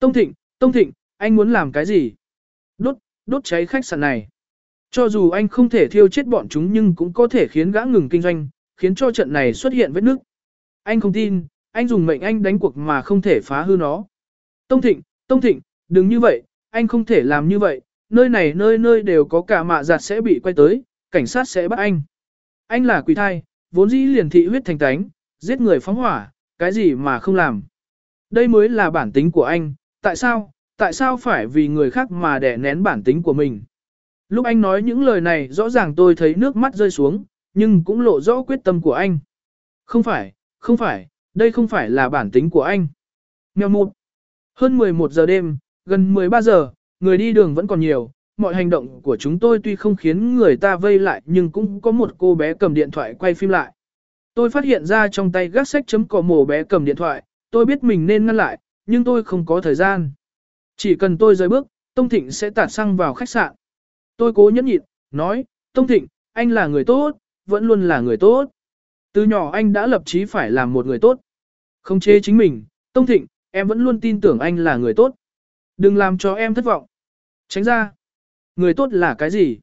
Tông Thịnh, Tông Thịnh, anh muốn làm cái gì? Đốt, đốt cháy khách sạn này. Cho dù anh không thể thiêu chết bọn chúng nhưng cũng có thể khiến gã ngừng kinh doanh, khiến cho trận này xuất hiện vết nước. Anh không tin, anh dùng mệnh anh đánh cuộc mà không thể phá hư nó. Tông Thịnh, Tông Thịnh, đừng như vậy, anh không thể làm như vậy, nơi này nơi nơi đều có cả mạ giặt sẽ bị quay tới, cảnh sát sẽ bắt anh. Anh là quỷ thai, vốn dĩ liền thị huyết thành tánh, giết người phóng hỏa, cái gì mà không làm. Đây mới là bản tính của anh, tại sao, tại sao phải vì người khác mà đè nén bản tính của mình. Lúc anh nói những lời này rõ ràng tôi thấy nước mắt rơi xuống, nhưng cũng lộ rõ quyết tâm của anh. Không phải, không phải, đây không phải là bản tính của anh. Mèo mụt. Hơn 11 giờ đêm, gần 13 giờ, người đi đường vẫn còn nhiều, mọi hành động của chúng tôi tuy không khiến người ta vây lại nhưng cũng có một cô bé cầm điện thoại quay phim lại. Tôi phát hiện ra trong tay gác sách chấm cỏ mồ bé cầm điện thoại, tôi biết mình nên ngăn lại, nhưng tôi không có thời gian. Chỉ cần tôi rời bước, Tông Thịnh sẽ tạt xăng vào khách sạn. Tôi cố nhẫn nhịn, nói, Tông Thịnh, anh là người tốt, vẫn luôn là người tốt. Từ nhỏ anh đã lập chí phải làm một người tốt. Không chế chính mình, Tông Thịnh, em vẫn luôn tin tưởng anh là người tốt. Đừng làm cho em thất vọng. Tránh ra. Người tốt là cái gì?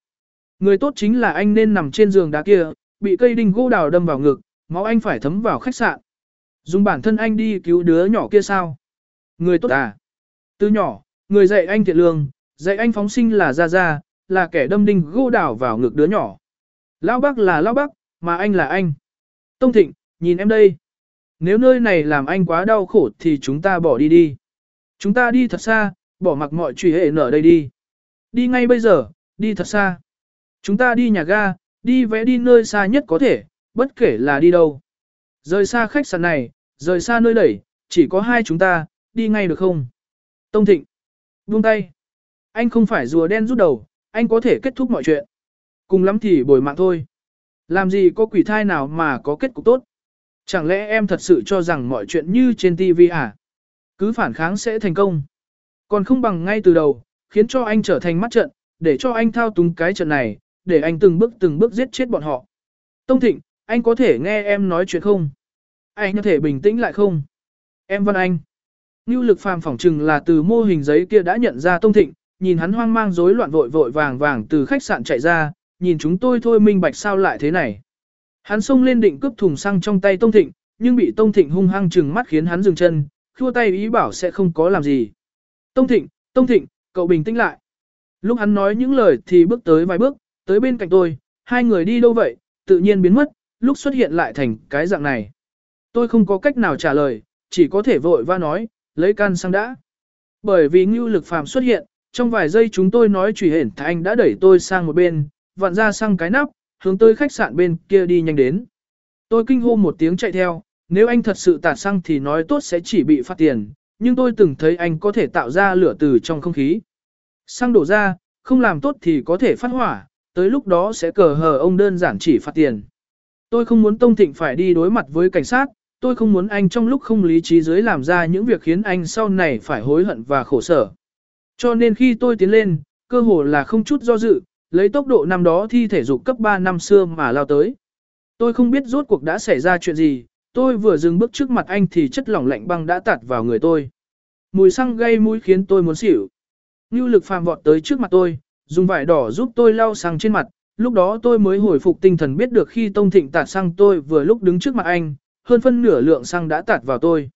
Người tốt chính là anh nên nằm trên giường đá kia, bị cây đinh gỗ đào đâm vào ngực, máu anh phải thấm vào khách sạn. Dùng bản thân anh đi cứu đứa nhỏ kia sao? Người tốt à? Từ nhỏ, người dạy anh thiện lương, dạy anh phóng sinh là ra ra, là kẻ đâm đinh gỗ đảo vào ngực đứa nhỏ. Lão bác là lão bác, mà anh là anh. Tông Thịnh, nhìn em đây. Nếu nơi này làm anh quá đau khổ thì chúng ta bỏ đi đi. Chúng ta đi thật xa, bỏ mặc mọi truy hệ nở đây đi. Đi ngay bây giờ, đi thật xa. Chúng ta đi nhà ga, đi vẽ đi nơi xa nhất có thể, bất kể là đi đâu. Rời xa khách sạn này, rời xa nơi đẩy, chỉ có hai chúng ta, đi ngay được không? Tông Thịnh, buông tay. Anh không phải rùa đen rút đầu, anh có thể kết thúc mọi chuyện. Cùng lắm thì bồi mạng thôi. Làm gì có quỷ thai nào mà có kết cục tốt? Chẳng lẽ em thật sự cho rằng mọi chuyện như trên TV à? Cứ phản kháng sẽ thành công. Còn không bằng ngay từ đầu, khiến cho anh trở thành mắt trận, để cho anh thao túng cái trận này, để anh từng bước từng bước giết chết bọn họ. Tông Thịnh, anh có thể nghe em nói chuyện không? Anh có thể bình tĩnh lại không? Em văn anh. Ngưu lực phàm phỏng chừng là từ mô hình giấy kia đã nhận ra Tông Thịnh, nhìn hắn hoang mang rối loạn vội vội vàng vàng từ khách sạn chạy ra, nhìn chúng tôi thôi minh bạch sao lại thế này. Hắn xông lên định cướp thùng xăng trong tay Tông Thịnh, nhưng bị Tông Thịnh hung hăng chừng mắt khiến hắn dừng chân, khua tay ý bảo sẽ không có làm gì. Tông Thịnh, Tông Thịnh, cậu bình tĩnh lại. Lúc hắn nói những lời thì bước tới vài bước, tới bên cạnh tôi, hai người đi đâu vậy, tự nhiên biến mất, lúc xuất hiện lại thành cái dạng này. Tôi không có cách nào trả lời, chỉ có thể vội va nói, lấy can xăng đã. Bởi vì ngưu lực phàm xuất hiện, trong vài giây chúng tôi nói trùy hển anh đã đẩy tôi sang một bên, vặn ra sang cái nắp, hướng tới khách sạn bên kia đi nhanh đến. Tôi kinh hô một tiếng chạy theo, nếu anh thật sự tạt xăng thì nói tốt sẽ chỉ bị phạt tiền, nhưng tôi từng thấy anh có thể tạo ra lửa từ trong không khí. Xăng đổ ra, không làm tốt thì có thể phát hỏa, tới lúc đó sẽ cờ hờ ông đơn giản chỉ phạt tiền. Tôi không muốn Tông Thịnh phải đi đối mặt với cảnh sát, tôi không muốn anh trong lúc không lý trí dưới làm ra những việc khiến anh sau này phải hối hận và khổ sở. Cho nên khi tôi tiến lên, cơ hồ là không chút do dự, lấy tốc độ năm đó thi thể dục cấp 3 năm xưa mà lao tới. Tôi không biết rốt cuộc đã xảy ra chuyện gì, tôi vừa dừng bước trước mặt anh thì chất lỏng lạnh băng đã tạt vào người tôi. Mùi xăng gây mũi khiến tôi muốn xỉu. Ngưu lực phàm vọt tới trước mặt tôi, dùng vải đỏ giúp tôi lau xăng trên mặt, lúc đó tôi mới hồi phục tinh thần biết được khi Tông Thịnh tạt xăng tôi vừa lúc đứng trước mặt anh, hơn phân nửa lượng xăng đã tạt vào tôi.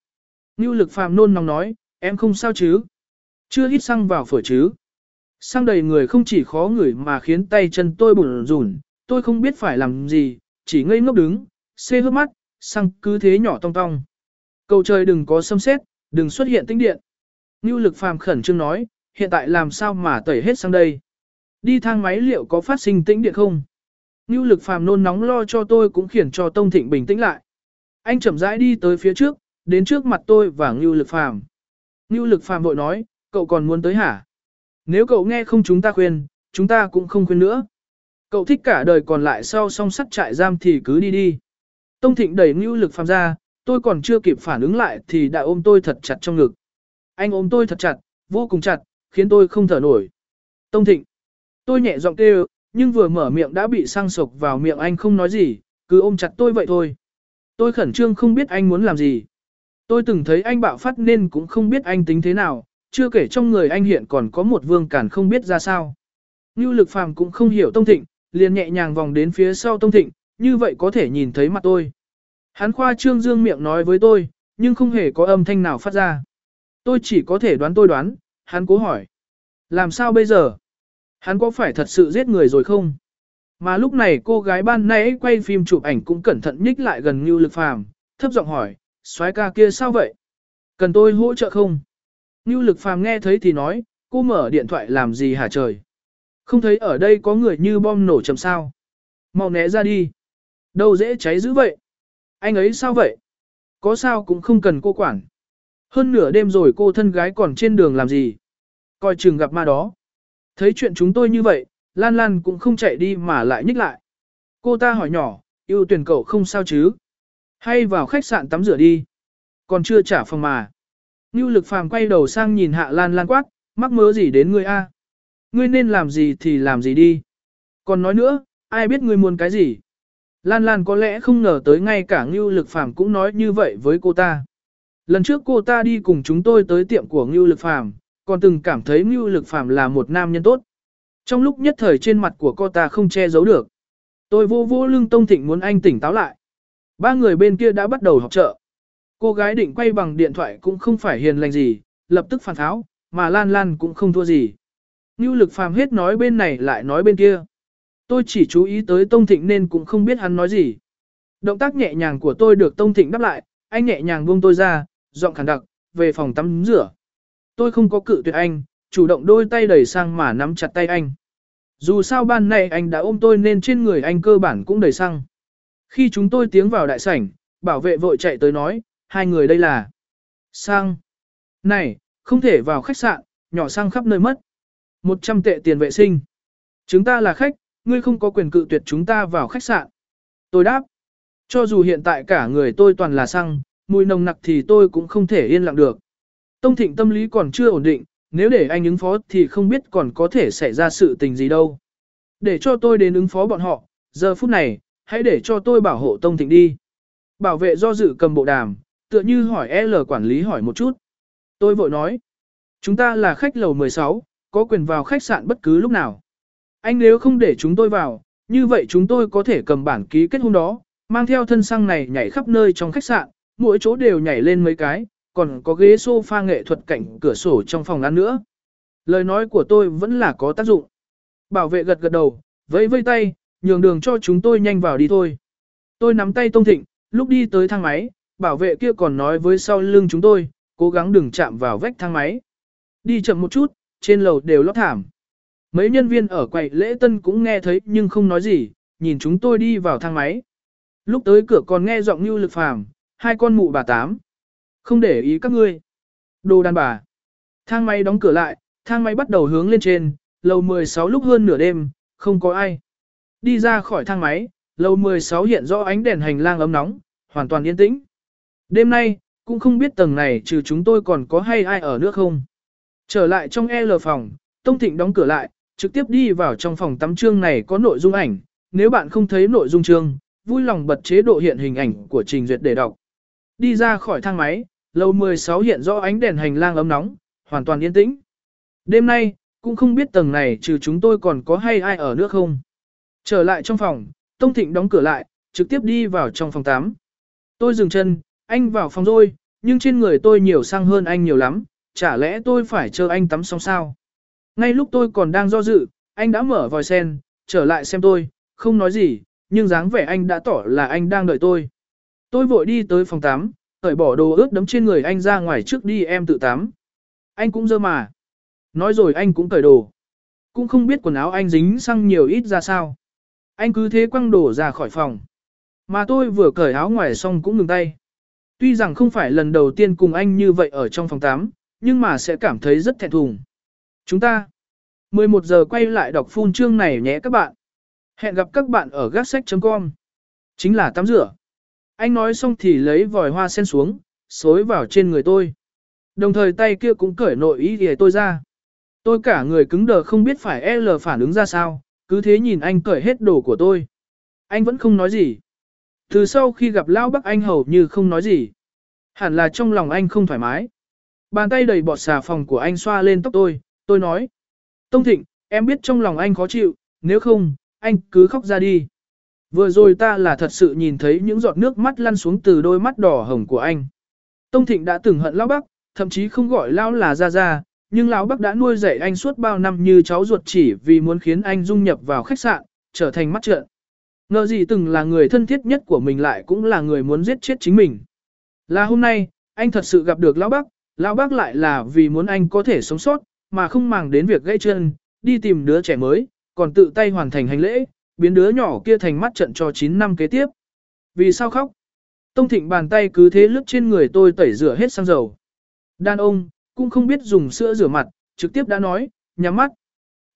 Ngưu lực phàm nôn nóng nói, em không sao chứ? Chưa hít xăng vào phổi chứ? Xăng đầy người không chỉ khó ngửi mà khiến tay chân tôi bùn rùn, tôi không biết phải làm gì, chỉ ngây ngốc đứng, xê hớp mắt, xăng cứ thế nhỏ tong tong. Cầu trời đừng có xâm xét, đừng xuất hiện tinh điện. Ngưu lực phàm khẩn trương nói, hiện tại làm sao mà tẩy hết sang đây? Đi thang máy liệu có phát sinh tĩnh điện không? Ngưu lực phàm nôn nóng lo cho tôi cũng khiến cho Tông Thịnh bình tĩnh lại. Anh chậm rãi đi tới phía trước, đến trước mặt tôi và Ngưu lực phàm. Ngưu lực phàm vội nói, cậu còn muốn tới hả? Nếu cậu nghe không chúng ta khuyên, chúng ta cũng không khuyên nữa. Cậu thích cả đời còn lại sau song sắt trại giam thì cứ đi đi. Tông Thịnh đẩy Ngưu lực phàm ra, tôi còn chưa kịp phản ứng lại thì đã ôm tôi thật chặt trong ngực. Anh ôm tôi thật chặt, vô cùng chặt, khiến tôi không thở nổi. Tông Thịnh. Tôi nhẹ giọng kêu, nhưng vừa mở miệng đã bị sang sộc vào miệng anh không nói gì, cứ ôm chặt tôi vậy thôi. Tôi khẩn trương không biết anh muốn làm gì. Tôi từng thấy anh bạo phát nên cũng không biết anh tính thế nào, chưa kể trong người anh hiện còn có một vương cản không biết ra sao. Ngưu lực phàm cũng không hiểu Tông Thịnh, liền nhẹ nhàng vòng đến phía sau Tông Thịnh, như vậy có thể nhìn thấy mặt tôi. Hắn khoa trương dương miệng nói với tôi, nhưng không hề có âm thanh nào phát ra. Tôi chỉ có thể đoán tôi đoán, hắn cố hỏi. Làm sao bây giờ? Hắn có phải thật sự giết người rồi không? Mà lúc này cô gái ban nãy quay phim chụp ảnh cũng cẩn thận nhích lại gần Ngưu Lực Phàm, thấp giọng hỏi, soái ca kia sao vậy? Cần tôi hỗ trợ không? Ngưu Lực Phàm nghe thấy thì nói, cô mở điện thoại làm gì hả trời? Không thấy ở đây có người như bom nổ chầm sao? Mau né ra đi. Đâu dễ cháy dữ vậy? Anh ấy sao vậy? Có sao cũng không cần cô quản. Hơn nửa đêm rồi cô thân gái còn trên đường làm gì? Coi chừng gặp ma đó. Thấy chuyện chúng tôi như vậy, Lan Lan cũng không chạy đi mà lại nhích lại. Cô ta hỏi nhỏ, yêu tuyển cậu không sao chứ? Hay vào khách sạn tắm rửa đi? Còn chưa trả phòng mà. Ngưu lực phàm quay đầu sang nhìn hạ Lan Lan quát, mắc mớ gì đến ngươi a? Ngươi nên làm gì thì làm gì đi. Còn nói nữa, ai biết ngươi muốn cái gì? Lan Lan có lẽ không ngờ tới ngay cả Ngưu Lực Phàm cũng nói như vậy với cô ta. Lần trước cô ta đi cùng chúng tôi tới tiệm của Ngưu Lực Phàm, còn từng cảm thấy Ngưu Lực Phàm là một nam nhân tốt. Trong lúc nhất thời trên mặt của cô ta không che giấu được. Tôi vô vô lưng Tông Thịnh muốn anh tỉnh táo lại. Ba người bên kia đã bắt đầu học trợ. Cô gái định quay bằng điện thoại cũng không phải hiền lành gì, lập tức phản tháo, mà Lan Lan cũng không thua gì. Như Lực Phàm hết nói bên này lại nói bên kia. Tôi chỉ chú ý tới Tông Thịnh nên cũng không biết hắn nói gì. Động tác nhẹ nhàng của tôi được Tông Thịnh đáp lại, anh nhẹ nhàng buông tôi ra, giọng khẳng đặc, về phòng tắm rửa. Tôi không có cự tuyệt anh, chủ động đôi tay đẩy sang mà nắm chặt tay anh. Dù sao ban nay anh đã ôm tôi nên trên người anh cơ bản cũng đầy xăng. Khi chúng tôi tiến vào đại sảnh, bảo vệ vội chạy tới nói, hai người đây là xăng. Này, không thể vào khách sạn, nhỏ xăng khắp nơi mất. 100 tệ tiền vệ sinh. Chúng ta là khách, ngươi không có quyền cự tuyệt chúng ta vào khách sạn. Tôi đáp, cho dù hiện tại cả người tôi toàn là xăng, mùi nồng nặc thì tôi cũng không thể yên lặng được. Tông Thịnh tâm lý còn chưa ổn định, nếu để anh ứng phó thì không biết còn có thể xảy ra sự tình gì đâu. Để cho tôi đến ứng phó bọn họ, giờ phút này, hãy để cho tôi bảo hộ Tông Thịnh đi. Bảo vệ do dự cầm bộ đàm, tựa như hỏi L quản lý hỏi một chút. Tôi vội nói, chúng ta là khách lầu 16, có quyền vào khách sạn bất cứ lúc nào. Anh nếu không để chúng tôi vào, như vậy chúng tôi có thể cầm bản ký kết hôm đó, mang theo thân xăng này nhảy khắp nơi trong khách sạn, mỗi chỗ đều nhảy lên mấy cái, còn có ghế sofa nghệ thuật cạnh cửa sổ trong phòng ăn nữa. Lời nói của tôi vẫn là có tác dụng. Bảo vệ gật gật đầu, vẫy vây tay, nhường đường cho chúng tôi nhanh vào đi thôi. Tôi nắm tay Tông Thịnh, lúc đi tới thang máy, bảo vệ kia còn nói với sau lưng chúng tôi, cố gắng đừng chạm vào vách thang máy. Đi chậm một chút, trên lầu đều lót thảm. Mấy nhân viên ở quầy lễ tân cũng nghe thấy nhưng không nói gì, nhìn chúng tôi đi vào thang máy. Lúc tới cửa còn nghe giọng như lực phàm, hai con mụ bà tám. Không để ý các ngươi. Đồ đàn bà. Thang máy đóng cửa lại, thang máy bắt đầu hướng lên trên, lầu 16 lúc hơn nửa đêm, không có ai. Đi ra khỏi thang máy, lầu 16 hiện rõ ánh đèn hành lang ấm nóng, hoàn toàn yên tĩnh. Đêm nay, cũng không biết tầng này trừ chúng tôi còn có hay ai ở nữa không. Trở lại trong L phòng, Tông Thịnh đóng cửa lại, trực tiếp đi vào trong phòng tắm chương này có nội dung ảnh, nếu bạn không thấy nội dung chương, vui lòng bật chế độ hiện hình ảnh của trình duyệt để đọc. Đi ra khỏi thang máy, lầu 16 hiện rõ ánh đèn hành lang ấm nóng, hoàn toàn yên tĩnh. Đêm nay, cũng không biết tầng này trừ chúng tôi còn có hay ai ở nữa không. Trở lại trong phòng, Tông Thịnh đóng cửa lại, trực tiếp đi vào trong phòng tắm. Tôi dừng chân, anh vào phòng rồi, nhưng trên người tôi nhiều sang hơn anh nhiều lắm, chả lẽ tôi phải chờ anh tắm xong sao? Ngay lúc tôi còn đang do dự, anh đã mở vòi sen, trở lại xem tôi, không nói gì, nhưng dáng vẻ anh đã tỏ là anh đang đợi tôi. Tôi vội đi tới phòng tắm, cởi bỏ đồ ướt đấm trên người anh ra ngoài trước đi em tự tắm. Anh cũng dơ mà. Nói rồi anh cũng cởi đồ. Cũng không biết quần áo anh dính xăng nhiều ít ra sao. Anh cứ thế quăng đồ ra khỏi phòng. Mà tôi vừa cởi áo ngoài xong cũng ngừng tay. Tuy rằng không phải lần đầu tiên cùng anh như vậy ở trong phòng tắm, nhưng mà sẽ cảm thấy rất thẹn thùng. Chúng ta 11 giờ quay lại đọc phun chương này nhé các bạn. Hẹn gặp các bạn ở gác sách.com. Chính là tắm rửa. Anh nói xong thì lấy vòi hoa sen xuống, xối vào trên người tôi. Đồng thời tay kia cũng cởi nội ý để tôi ra. Tôi cả người cứng đờ không biết phải e L phản ứng ra sao, cứ thế nhìn anh cởi hết đồ của tôi. Anh vẫn không nói gì. Từ sau khi gặp Lão Bắc anh hầu như không nói gì. Hẳn là trong lòng anh không thoải mái. Bàn tay đầy bọt xà phòng của anh xoa lên tóc tôi, tôi nói. Tông Thịnh, em biết trong lòng anh khó chịu, nếu không, anh cứ khóc ra đi. Vừa rồi ta là thật sự nhìn thấy những giọt nước mắt lăn xuống từ đôi mắt đỏ hồng của anh. Tông Thịnh đã từng hận Lão Bắc, thậm chí không gọi Lão là Gia Gia, nhưng Lão Bắc đã nuôi dạy anh suốt bao năm như cháu ruột chỉ vì muốn khiến anh dung nhập vào khách sạn, trở thành mắt trợn. Ngờ gì từng là người thân thiết nhất của mình lại cũng là người muốn giết chết chính mình. Là hôm nay, anh thật sự gặp được Lão Bắc, Lão Bắc lại là vì muốn anh có thể sống sót, mà không màng đến việc gãy chân, đi tìm đứa trẻ mới, còn tự tay hoàn thành hành lễ, biến đứa nhỏ kia thành mắt trận cho 9 năm kế tiếp. Vì sao khóc? Tông Thịnh bàn tay cứ thế lướt trên người tôi tẩy rửa hết xăng dầu. Đàn ông, cũng không biết dùng sữa rửa mặt, trực tiếp đã nói, nhắm mắt.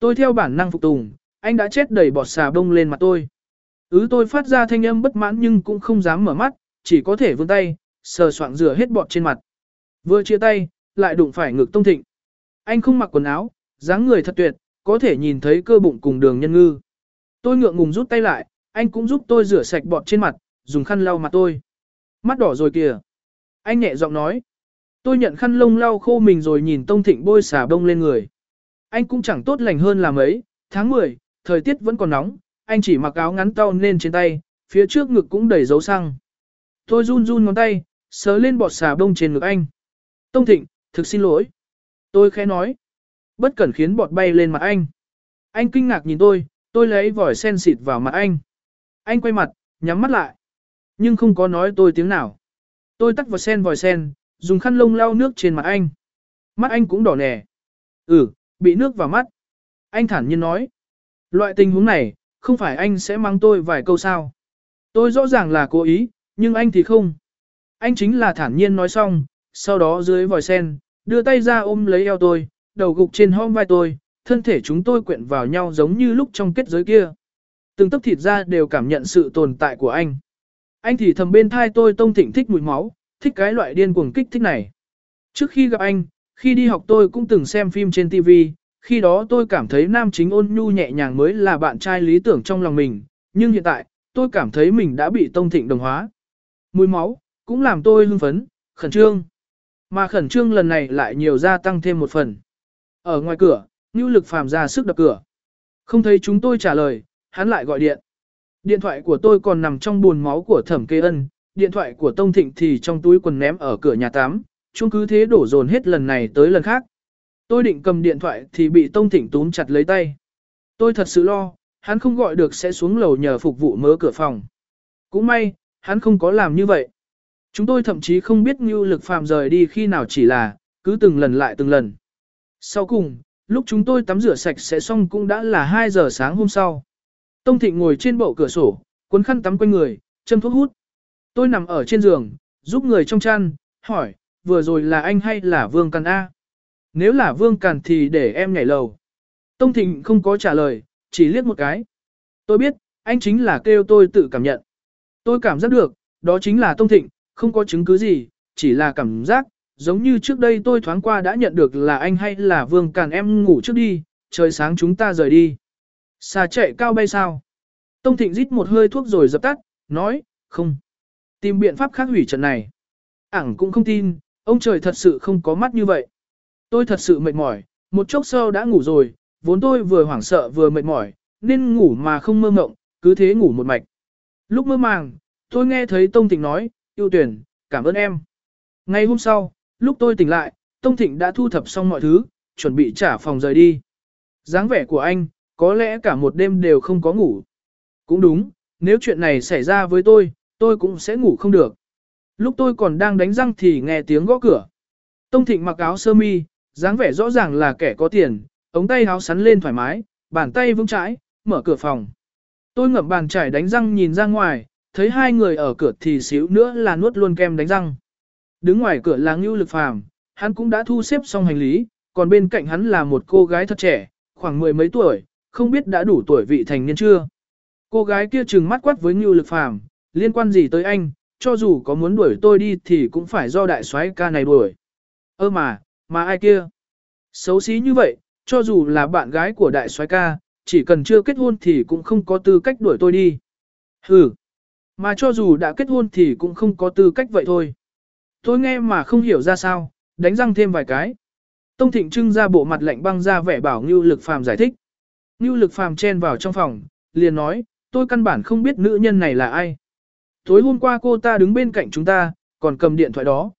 Tôi theo bản năng phục tùng, anh đã chết đầy bọt xà bông lên mặt tôi. Ứ tôi phát ra thanh âm bất mãn nhưng cũng không dám mở mắt, chỉ có thể vươn tay, sờ soạng rửa hết bọt trên mặt. Vừa chia tay, lại đụng phải ngực Tông Thịnh. Anh không mặc quần áo, dáng người thật tuyệt, có thể nhìn thấy cơ bụng cùng đường nhân ngư. Tôi ngượng ngùng rút tay lại, anh cũng giúp tôi rửa sạch bọt trên mặt, dùng khăn lau mặt tôi. Mắt đỏ rồi kìa. Anh nhẹ giọng nói. Tôi nhận khăn lông lau khô mình rồi nhìn Tông Thịnh bôi xà bông lên người. Anh cũng chẳng tốt lành hơn là mấy, tháng 10, thời tiết vẫn còn nóng, anh chỉ mặc áo ngắn tao nên trên tay, phía trước ngực cũng đầy dấu xăng. Tôi run run ngón tay, sờ lên bọt xà bông trên ngực anh. Tông Thịnh, thực xin lỗi. Tôi khẽ nói. Bất cẩn khiến bọt bay lên mặt anh. Anh kinh ngạc nhìn tôi, tôi lấy vòi sen xịt vào mặt anh. Anh quay mặt, nhắm mắt lại. Nhưng không có nói tôi tiếng nào. Tôi tắt vòi sen vòi sen, dùng khăn lông lau nước trên mặt anh. Mắt anh cũng đỏ nè. Ừ, bị nước vào mắt. Anh thản nhiên nói. Loại tình huống này, không phải anh sẽ mang tôi vài câu sao. Tôi rõ ràng là cố ý, nhưng anh thì không. Anh chính là thản nhiên nói xong, sau đó dưới vòi sen, đưa tay ra ôm lấy eo tôi, đầu gục trên hông vai tôi, thân thể chúng tôi quyện vào nhau giống như lúc trong kết giới kia. Từng tấc thịt ra đều cảm nhận sự tồn tại của anh. Anh thì thầm bên thai tôi tông thịnh thích mùi máu, thích cái loại điên cuồng kích thích này. Trước khi gặp anh, khi đi học tôi cũng từng xem phim trên TV, khi đó tôi cảm thấy nam chính ôn nhu nhẹ nhàng mới là bạn trai lý tưởng trong lòng mình, nhưng hiện tại, tôi cảm thấy mình đã bị tông thịnh đồng hóa. Mùi máu, cũng làm tôi hưng phấn, khẩn trương. Mà khẩn trương lần này lại nhiều gia tăng thêm một phần. Ở ngoài cửa, Ngưu Lực Phàm ra sức đập cửa. Không thấy chúng tôi trả lời, hắn lại gọi điện. Điện thoại của tôi còn nằm trong buồn máu của Thẩm Kê Ân, điện thoại của Tông Thịnh thì trong túi quần ném ở cửa nhà tắm, chung cứ thế đổ dồn hết lần này tới lần khác. Tôi định cầm điện thoại thì bị Tông Thịnh túm chặt lấy tay. Tôi thật sự lo, hắn không gọi được sẽ xuống lầu nhờ phục vụ mớ cửa phòng. Cũng may, hắn không có làm như vậy. Chúng tôi thậm chí không biết Ngưu Lực Phàm rời đi khi nào chỉ là, cứ từng lần lại từng lần. Sau cùng, lúc chúng tôi tắm rửa sạch sẽ xong cũng đã là 2 giờ sáng hôm sau. Tông Thịnh ngồi trên bậu cửa sổ, cuốn khăn tắm quanh người, châm thuốc hút. Tôi nằm ở trên giường, giúp người trong chăn, hỏi, vừa rồi là anh hay là Vương Càn A? Nếu là Vương Càn thì để em nhảy lầu. Tông Thịnh không có trả lời, chỉ liếc một cái. Tôi biết, anh chính là kêu tôi tự cảm nhận. Tôi cảm giác được, đó chính là Tông Thịnh, không có chứng cứ gì, chỉ là cảm giác, giống như trước đây tôi thoáng qua đã nhận được là anh hay là Vương Càn em ngủ trước đi, trời sáng chúng ta rời đi. Xà chạy cao bay sao? Tông Thịnh rít một hơi thuốc rồi dập tắt, nói, không. Tìm biện pháp khác hủy trận này. Ảng cũng không tin, ông trời thật sự không có mắt như vậy. Tôi thật sự mệt mỏi, một chốc sau đã ngủ rồi, vốn tôi vừa hoảng sợ vừa mệt mỏi, nên ngủ mà không mơ mộng, cứ thế ngủ một mạch. Lúc mơ màng, tôi nghe thấy Tông Thịnh nói, yêu tuyển, cảm ơn em. Ngày hôm sau, lúc tôi tỉnh lại, Tông Thịnh đã thu thập xong mọi thứ, chuẩn bị trả phòng rời đi. dáng vẻ của anh, có lẽ cả một đêm đều không có ngủ. Cũng đúng, nếu chuyện này xảy ra với tôi, tôi cũng sẽ ngủ không được. Lúc tôi còn đang đánh răng thì nghe tiếng gõ cửa. Tông Thịnh mặc áo sơ mi, dáng vẻ rõ ràng là kẻ có tiền, ống tay áo sắn lên thoải mái, bàn tay vững chãi, mở cửa phòng. Tôi ngậm bàn chải đánh răng nhìn ra ngoài, thấy hai người ở cửa thì xíu nữa là nuốt luôn kem đánh răng. Đứng ngoài cửa là Ngưu Lực Phàm, hắn cũng đã thu xếp xong hành lý, còn bên cạnh hắn là một cô gái thật trẻ, khoảng mười mấy tuổi, không biết đã đủ tuổi vị thành niên chưa. Cô gái kia trừng mắt quát với Ngưu Lực Phàm, liên quan gì tới anh, cho dù có muốn đuổi tôi đi thì cũng phải do đại soái ca này đuổi. Ơ mà, mà ai kia? Xấu xí như vậy, cho dù là bạn gái của đại soái ca, chỉ cần chưa kết hôn thì cũng không có tư cách đuổi tôi đi. Hừ, mà cho dù đã kết hôn thì cũng không có tư cách vậy thôi. Tôi nghe mà không hiểu ra sao, đánh răng thêm vài cái. Tông Thịnh trưng ra bộ mặt lạnh băng ra vẻ bảo Ngưu Lực Phàm giải thích. Ngưu Lực Phàm chen vào trong phòng, liền nói, tôi căn bản không biết nữ nhân này là ai. Tối hôm qua cô ta đứng bên cạnh chúng ta, còn cầm điện thoại đó.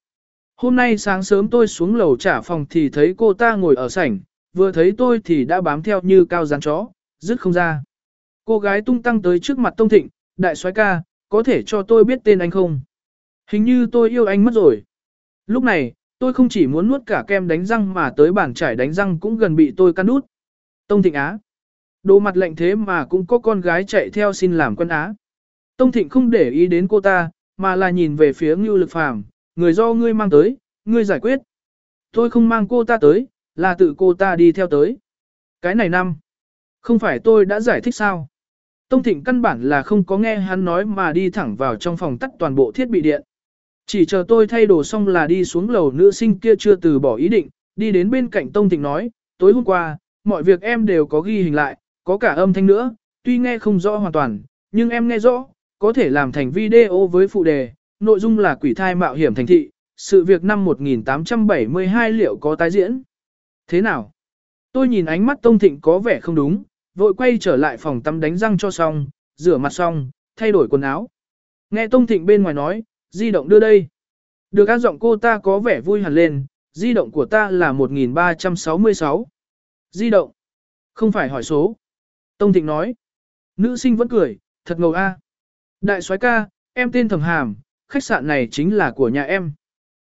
Hôm nay sáng sớm tôi xuống lầu trả phòng thì thấy cô ta ngồi ở sảnh, vừa thấy tôi thì đã bám theo như cao rắn chó, dứt không ra. Cô gái tung tăng tới trước mặt Tông Thịnh, đại soái ca, có thể cho tôi biết tên anh không? Hình như tôi yêu anh mất rồi. Lúc này, tôi không chỉ muốn nuốt cả kem đánh răng mà tới bàn trải đánh răng cũng gần bị tôi căn đút. Tông Thịnh Á. Đồ mặt lạnh thế mà cũng có con gái chạy theo xin làm quân Á. Tông Thịnh không để ý đến cô ta, mà là nhìn về phía Ngưu Lực Phàm, người do ngươi mang tới, ngươi giải quyết. Tôi không mang cô ta tới, là tự cô ta đi theo tới. Cái này năm, không phải tôi đã giải thích sao? Tông Thịnh căn bản là không có nghe hắn nói mà đi thẳng vào trong phòng tắt toàn bộ thiết bị điện. Chỉ chờ tôi thay đồ xong là đi xuống lầu nữ sinh kia chưa từ bỏ ý định, đi đến bên cạnh Tông Thịnh nói, tối hôm qua, mọi việc em đều có ghi hình lại, có cả âm thanh nữa, tuy nghe không rõ hoàn toàn, nhưng em nghe rõ, có thể làm thành video với phụ đề, nội dung là quỷ thai mạo hiểm thành thị, sự việc năm 1872 liệu có tái diễn. Thế nào? Tôi nhìn ánh mắt Tông Thịnh có vẻ không đúng, vội quay trở lại phòng tắm đánh răng cho xong, rửa mặt xong, thay đổi quần áo. Nghe Tông Thịnh bên ngoài nói, di động đưa đây. Được ác giọng cô ta có vẻ vui hẳn lên, di động của ta là 1366. Di động. Không phải hỏi số. Tông Thịnh nói. Nữ sinh vẫn cười, thật ngầu a. Đại soái ca, em tên Thẩm Hàm, khách sạn này chính là của nhà em.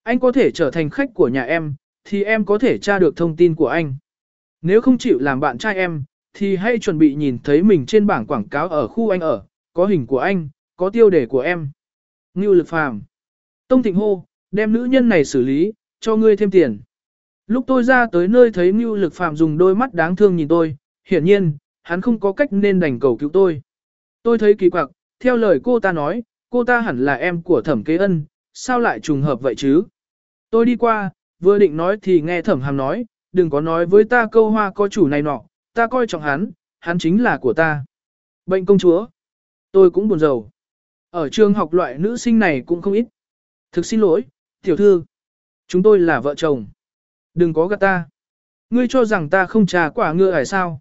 Anh có thể trở thành khách của nhà em, thì em có thể tra được thông tin của anh. Nếu không chịu làm bạn trai em, thì hãy chuẩn bị nhìn thấy mình trên bảng quảng cáo ở khu anh ở, có hình của anh, có tiêu đề của em. Ngưu lực phàm. Tông Thịnh hô, đem nữ nhân này xử lý, cho ngươi thêm tiền. Lúc tôi ra tới nơi thấy Ngưu lực phàm dùng đôi mắt đáng thương nhìn tôi, hiển nhiên, hắn không có cách nên đành cầu cứu tôi. Tôi thấy kỳ quặc, theo lời cô ta nói, cô ta hẳn là em của thẩm kế ân, sao lại trùng hợp vậy chứ? Tôi đi qua, vừa định nói thì nghe thẩm hàm nói, đừng có nói với ta câu hoa có chủ này nọ, ta coi trọng hắn, hắn chính là của ta. Bệnh công chúa. Tôi cũng buồn rầu. Ở trường học loại nữ sinh này cũng không ít. Thực xin lỗi, tiểu thư. Chúng tôi là vợ chồng. Đừng có gạt ta. Ngươi cho rằng ta không trà quả ngựa hay sao?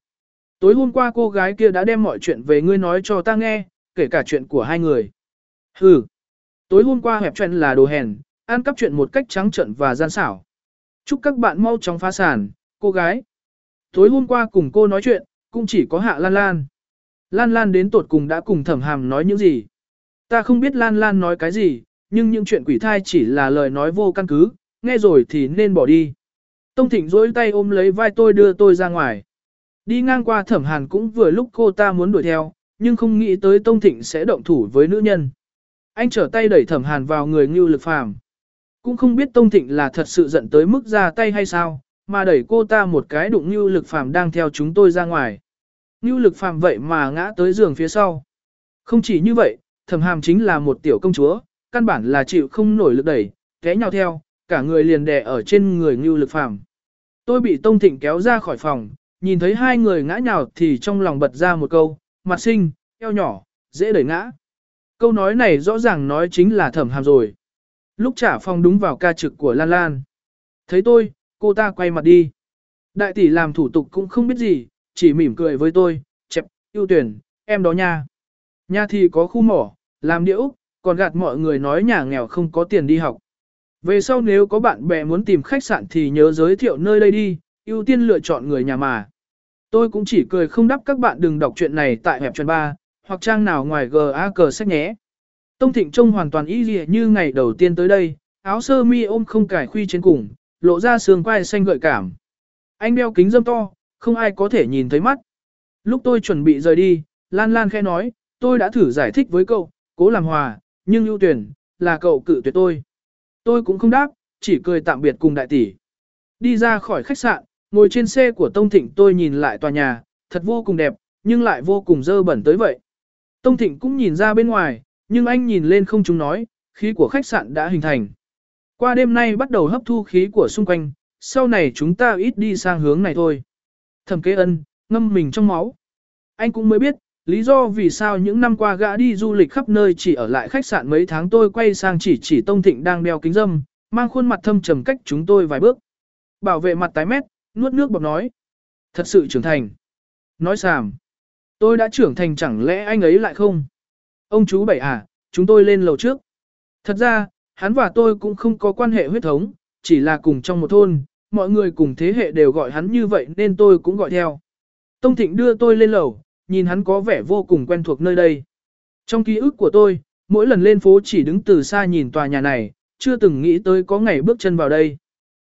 Tối hôm qua cô gái kia đã đem mọi chuyện về ngươi nói cho ta nghe, kể cả chuyện của hai người. Hừ. Tối hôm qua hẹp chuyện là đồ hèn, ăn cắp chuyện một cách trắng trợn và gian xảo. Chúc các bạn mau chóng phá sản, cô gái. Tối hôm qua cùng cô nói chuyện, cũng chỉ có Hạ Lan Lan. Lan Lan đến tột cùng đã cùng thẩm hàm nói những gì. Ta không biết Lan Lan nói cái gì, nhưng những chuyện quỷ thai chỉ là lời nói vô căn cứ, nghe rồi thì nên bỏ đi. Tông Thịnh dối tay ôm lấy vai tôi đưa tôi ra ngoài. Đi ngang qua thẩm hàn cũng vừa lúc cô ta muốn đuổi theo, nhưng không nghĩ tới Tông Thịnh sẽ động thủ với nữ nhân. Anh trở tay đẩy thẩm hàn vào người Ngưu Lực Phàm. Cũng không biết Tông Thịnh là thật sự giận tới mức ra tay hay sao, mà đẩy cô ta một cái đụng Ngưu Lực Phàm đang theo chúng tôi ra ngoài. Ngưu Lực Phàm vậy mà ngã tới giường phía sau. Không chỉ như vậy, thẩm hàm chính là một tiểu công chúa, căn bản là chịu không nổi lực đẩy, té nhau theo, cả người liền đè ở trên người Ngưu Lực Phàm. Tôi bị Tông Thịnh kéo ra khỏi phòng, nhìn thấy hai người ngã nhào thì trong lòng bật ra một câu, mặt sinh, eo nhỏ, dễ đẩy ngã. Câu nói này rõ ràng nói chính là thẩm hàm rồi. Lúc trả phòng đúng vào ca trực của Lan Lan. Thấy tôi, cô ta quay mặt đi. Đại tỷ làm thủ tục cũng không biết gì, chỉ mỉm cười với tôi, chẹp, ưu tuyển, em đó nha. Nha thì có khu mỏ, làm điễu, còn gạt mọi người nói nhà nghèo không có tiền đi học. Về sau nếu có bạn bè muốn tìm khách sạn thì nhớ giới thiệu nơi đây đi, ưu tiên lựa chọn người nhà mà. Tôi cũng chỉ cười không đắp các bạn đừng đọc chuyện này tại hẹp chuẩn ba, hoặc trang nào ngoài GA cờ sách nhé. Tông Thịnh trông hoàn toàn y lìa như ngày đầu tiên tới đây, áo sơ mi ôm không cải khuy trên cùng, lộ ra sườn quai xanh gợi cảm. Anh đeo kính dâm to, không ai có thể nhìn thấy mắt. Lúc tôi chuẩn bị rời đi, Lan Lan khẽ nói, tôi đã thử giải thích với cậu, cố làm hòa, nhưng ưu tuyển, là cậu cự tuyệt tôi. Tôi cũng không đáp, chỉ cười tạm biệt cùng đại tỷ. Đi ra khỏi khách sạn, ngồi trên xe của Tông Thịnh tôi nhìn lại tòa nhà, thật vô cùng đẹp, nhưng lại vô cùng dơ bẩn tới vậy. Tông Thịnh cũng nhìn ra bên ngoài, nhưng anh nhìn lên không chúng nói, khí của khách sạn đã hình thành. Qua đêm nay bắt đầu hấp thu khí của xung quanh, sau này chúng ta ít đi sang hướng này thôi. Thẩm kế ân, ngâm mình trong máu. Anh cũng mới biết, lý do vì sao những năm qua gã đi du lịch khắp nơi chỉ ở lại khách sạn mấy tháng tôi quay sang chỉ chỉ Tông Thịnh đang đeo kính dâm, Mang khuôn mặt thâm trầm cách chúng tôi vài bước. Bảo vệ mặt tái mét, nuốt nước bọt nói. Thật sự trưởng thành. Nói xàm. Tôi đã trưởng thành chẳng lẽ anh ấy lại không? Ông chú bảy à, chúng tôi lên lầu trước. Thật ra, hắn và tôi cũng không có quan hệ huyết thống, chỉ là cùng trong một thôn, mọi người cùng thế hệ đều gọi hắn như vậy nên tôi cũng gọi theo. Tông Thịnh đưa tôi lên lầu, nhìn hắn có vẻ vô cùng quen thuộc nơi đây. Trong ký ức của tôi, mỗi lần lên phố chỉ đứng từ xa nhìn tòa nhà này, chưa từng nghĩ tới có ngày bước chân vào đây.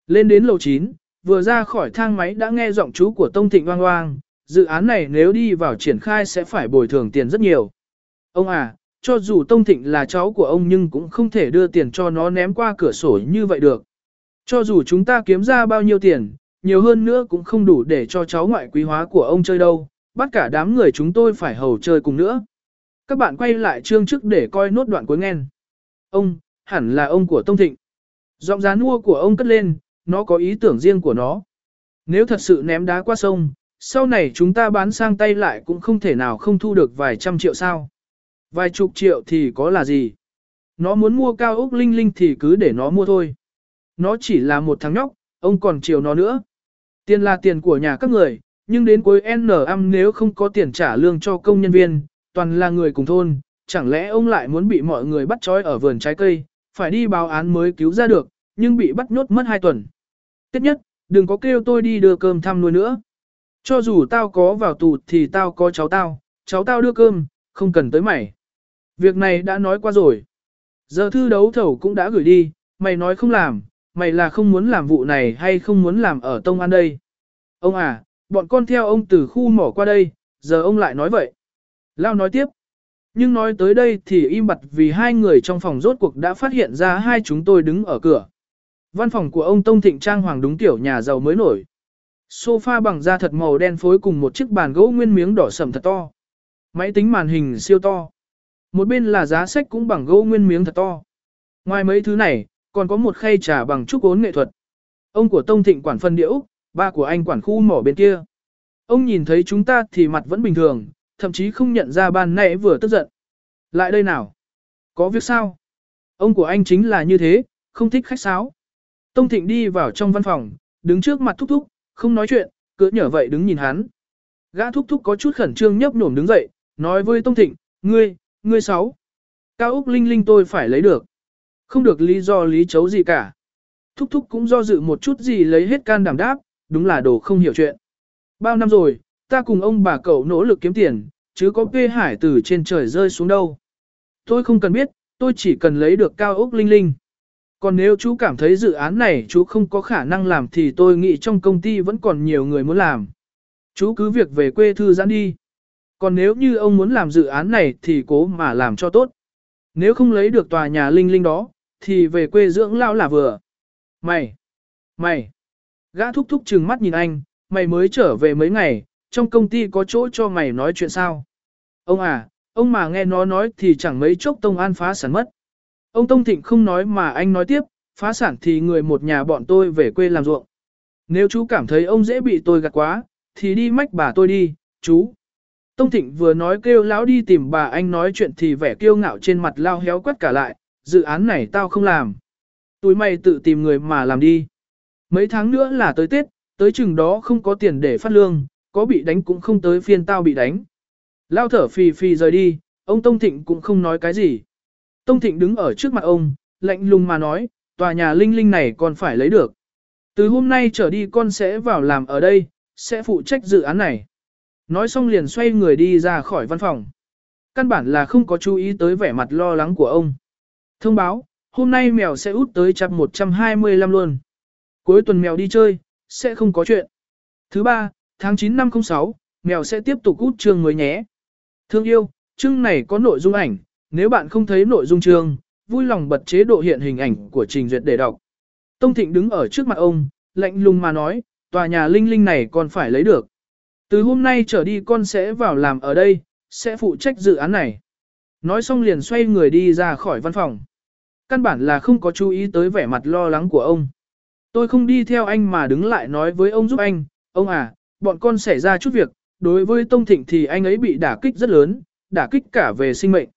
Lên đến lầu 9, vừa ra khỏi thang máy đã nghe giọng chú của Tông Thịnh oang oang, dự án này nếu đi vào triển khai sẽ phải bồi thường tiền rất nhiều. Ông à, cho dù Tông Thịnh là cháu của ông nhưng cũng không thể đưa tiền cho nó ném qua cửa sổ như vậy được. Cho dù chúng ta kiếm ra bao nhiêu tiền, nhiều hơn nữa cũng không đủ để cho cháu ngoại quý hóa của ông chơi đâu, bắt cả đám người chúng tôi phải hầu chơi cùng nữa. Các bạn quay lại chương trước để coi nốt đoạn cuối nghen. Ông, hẳn là ông của Tông Thịnh. Giọng giá nua của ông cất lên, nó có ý tưởng riêng của nó. Nếu thật sự ném đá qua sông, sau này chúng ta bán sang tay lại cũng không thể nào không thu được vài trăm triệu sao. Vài chục triệu thì có là gì? Nó muốn mua cao ốc linh linh thì cứ để nó mua thôi. Nó chỉ là một thằng nhóc, ông còn chiều nó nữa. Tiền là tiền của nhà các người, nhưng đến cuối N âm nếu không có tiền trả lương cho công nhân viên, toàn là người cùng thôn, chẳng lẽ ông lại muốn bị mọi người bắt trói ở vườn trái cây, phải đi báo án mới cứu ra được, nhưng bị bắt nhốt mất hai tuần. Tiếp nhất, đừng có kêu tôi đi đưa cơm thăm nuôi nữa. Cho dù tao có vào tù thì tao có cháu tao, cháu tao đưa cơm, không cần tới mày. Việc này đã nói qua rồi. Giờ thư đấu thầu cũng đã gửi đi, mày nói không làm, mày là không muốn làm vụ này hay không muốn làm ở Tông An đây. Ông à, bọn con theo ông từ khu mỏ qua đây, giờ ông lại nói vậy. Lao nói tiếp. Nhưng nói tới đây thì im bặt vì hai người trong phòng rốt cuộc đã phát hiện ra hai chúng tôi đứng ở cửa. Văn phòng của ông Tông Thịnh Trang Hoàng đúng kiểu nhà giàu mới nổi. Sofa bằng da thật màu đen phối cùng một chiếc bàn gỗ nguyên miếng đỏ sầm thật to. Máy tính màn hình siêu to. Một bên là giá sách cũng bằng gỗ nguyên miếng thật to. Ngoài mấy thứ này, còn có một khay trà bằng trúc ốn nghệ thuật. Ông của Tông Thịnh quản phân điễu, ba của anh quản khu mỏ bên kia. Ông nhìn thấy chúng ta thì mặt vẫn bình thường, thậm chí không nhận ra ban nãy vừa tức giận. Lại đây nào. Có việc sao? Ông của anh chính là như thế, không thích khách sáo. Tông Thịnh đi vào trong văn phòng, đứng trước mặt thúc thúc, không nói chuyện, cứ nhở vậy đứng nhìn hắn. Gã thúc thúc có chút khẩn trương nhấp nhổm đứng dậy, nói với Tông Thịnh, ngươi, ngươi sáu. Cao Úc Linh Linh tôi phải lấy được. Không được lý do lý chấu gì cả. Thúc thúc cũng do dự một chút gì lấy hết can đảm đáp, đúng là đồ không hiểu chuyện. Bao năm rồi, ta cùng ông bà cậu nỗ lực kiếm tiền, chứ có quê hải từ trên trời rơi xuống đâu. Tôi không cần biết, tôi chỉ cần lấy được cao ốc linh linh. Còn nếu chú cảm thấy dự án này chú không có khả năng làm thì tôi nghĩ trong công ty vẫn còn nhiều người muốn làm. Chú cứ việc về quê thư giãn đi. Còn nếu như ông muốn làm dự án này thì cố mà làm cho tốt. Nếu không lấy được tòa nhà linh linh đó, thì về quê dưỡng lão là vừa. Mày! Mày! Gã thúc thúc trừng mắt nhìn anh, mày mới trở về mấy ngày, trong công ty có chỗ cho mày nói chuyện sao? Ông à, ông mà nghe nó nói thì chẳng mấy chốc Tông An phá sản mất. Ông Tông Thịnh không nói mà anh nói tiếp, phá sản thì người một nhà bọn tôi về quê làm ruộng. Nếu chú cảm thấy ông dễ bị tôi gạt quá, thì đi mách bà tôi đi, chú. Tông Thịnh vừa nói kêu lão đi tìm bà anh nói chuyện thì vẻ kiêu ngạo trên mặt lao héo quét cả lại, dự án này tao không làm. Tụi mày tự tìm người mà làm đi. Mấy tháng nữa là tới Tết, tới chừng đó không có tiền để phát lương, có bị đánh cũng không tới phiên tao bị đánh. Lao thở phì phì rời đi, ông Tông Thịnh cũng không nói cái gì. Tông Thịnh đứng ở trước mặt ông, lạnh lùng mà nói, tòa nhà linh linh này còn phải lấy được. Từ hôm nay trở đi con sẽ vào làm ở đây, sẽ phụ trách dự án này. Nói xong liền xoay người đi ra khỏi văn phòng. Căn bản là không có chú ý tới vẻ mặt lo lắng của ông. Thông báo, hôm nay mèo sẽ út tới chặt 125 luôn. Cuối tuần mèo đi chơi, sẽ không có chuyện. Thứ ba, tháng 9 năm 06, mèo sẽ tiếp tục út chương mới nhé. Thương yêu, chương này có nội dung ảnh, nếu bạn không thấy nội dung chương, vui lòng bật chế độ hiện hình ảnh của trình duyệt để đọc. Tông Thịnh đứng ở trước mặt ông, lạnh lùng mà nói, tòa nhà linh linh này còn phải lấy được. Từ hôm nay trở đi con sẽ vào làm ở đây, sẽ phụ trách dự án này. Nói xong liền xoay người đi ra khỏi văn phòng. Căn bản là không có chú ý tới vẻ mặt lo lắng của ông. Tôi không đi theo anh mà đứng lại nói với ông giúp anh, ông à, bọn con xảy ra chút việc, đối với Tông Thịnh thì anh ấy bị đả kích rất lớn, đả kích cả về sinh mệnh.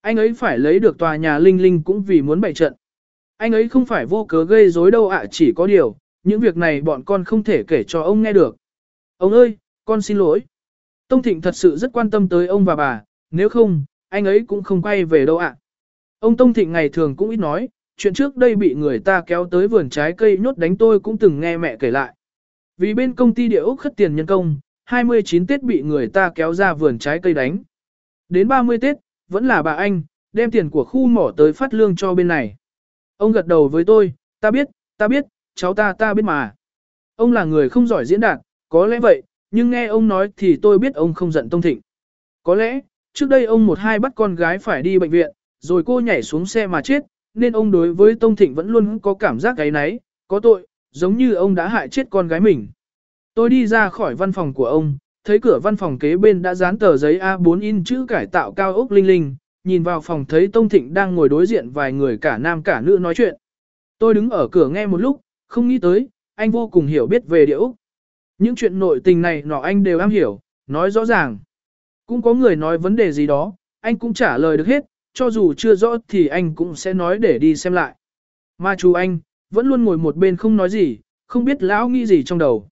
Anh ấy phải lấy được tòa nhà Linh Linh cũng vì muốn bày trận. Anh ấy không phải vô cớ gây rối đâu ạ chỉ có điều, những việc này bọn con không thể kể cho ông nghe được. Ông ơi, con xin lỗi. Tông Thịnh thật sự rất quan tâm tới ông và bà, nếu không, anh ấy cũng không quay về đâu ạ. Ông Tông Thịnh ngày thường cũng ít nói, chuyện trước đây bị người ta kéo tới vườn trái cây nhốt đánh tôi cũng từng nghe mẹ kể lại. Vì bên công ty địa ốc khất tiền nhân công, 29 Tết bị người ta kéo ra vườn trái cây đánh. Đến 30 Tết, vẫn là bà anh, đem tiền của khu mỏ tới phát lương cho bên này. Ông gật đầu với tôi, ta biết, ta biết, cháu ta ta biết mà. Ông là người không giỏi diễn đạt, có lẽ vậy, nhưng nghe ông nói thì tôi biết ông không giận Tông Thịnh. Có lẽ, trước đây ông một hai bắt con gái phải đi bệnh viện, rồi cô nhảy xuống xe mà chết, nên ông đối với Tông Thịnh vẫn luôn có cảm giác gáy náy, có tội, giống như ông đã hại chết con gái mình. Tôi đi ra khỏi văn phòng của ông, thấy cửa văn phòng kế bên đã dán tờ giấy A4 in chữ cải tạo cao ốc linh linh, nhìn vào phòng thấy Tông Thịnh đang ngồi đối diện vài người cả nam cả nữ nói chuyện. Tôi đứng ở cửa nghe một lúc, không nghĩ tới, anh vô cùng hiểu biết về địa Úc. Những chuyện nội tình này nọ anh đều am hiểu, nói rõ ràng. Cũng có người nói vấn đề gì đó, anh cũng trả lời được hết, cho dù chưa rõ thì anh cũng sẽ nói để đi xem lại. Mà chú anh, vẫn luôn ngồi một bên không nói gì, không biết lão nghĩ gì trong đầu.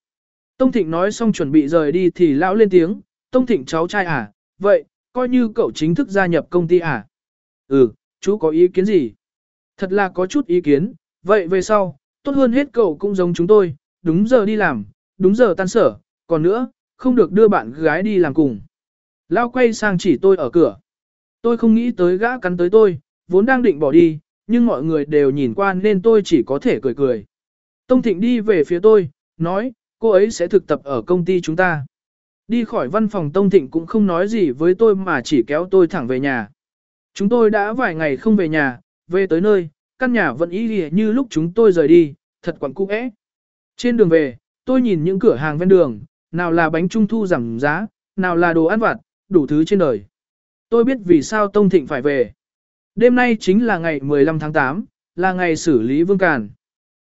Tông Thịnh nói xong chuẩn bị rời đi thì lão lên tiếng, Tông Thịnh cháu trai à, vậy, coi như cậu chính thức gia nhập công ty à? Ừ, chú có ý kiến gì? Thật là có chút ý kiến, vậy về sau, tốt hơn hết cậu cũng giống chúng tôi, đúng giờ đi làm, đúng giờ tan sở, còn nữa, không được đưa bạn gái đi làm cùng. Lão quay sang chỉ tôi ở cửa. Tôi không nghĩ tới gã cắn tới tôi, vốn đang định bỏ đi, nhưng mọi người đều nhìn qua nên tôi chỉ có thể cười cười. Tông Thịnh đi về phía tôi, nói, cô ấy sẽ thực tập ở công ty chúng ta. Đi khỏi văn phòng Tông Thịnh cũng không nói gì với tôi mà chỉ kéo tôi thẳng về nhà. Chúng tôi đã vài ngày không về nhà, về tới nơi, căn nhà vẫn y như lúc chúng tôi rời đi, thật quẩn cũ ẽ. Trên đường về, tôi nhìn những cửa hàng ven đường, nào là bánh trung thu giảm giá, nào là đồ ăn vặt, đủ thứ trên đời. Tôi biết vì sao Tông Thịnh phải về. Đêm nay chính là ngày 15 tháng 8, là ngày xử lý Vương Càn.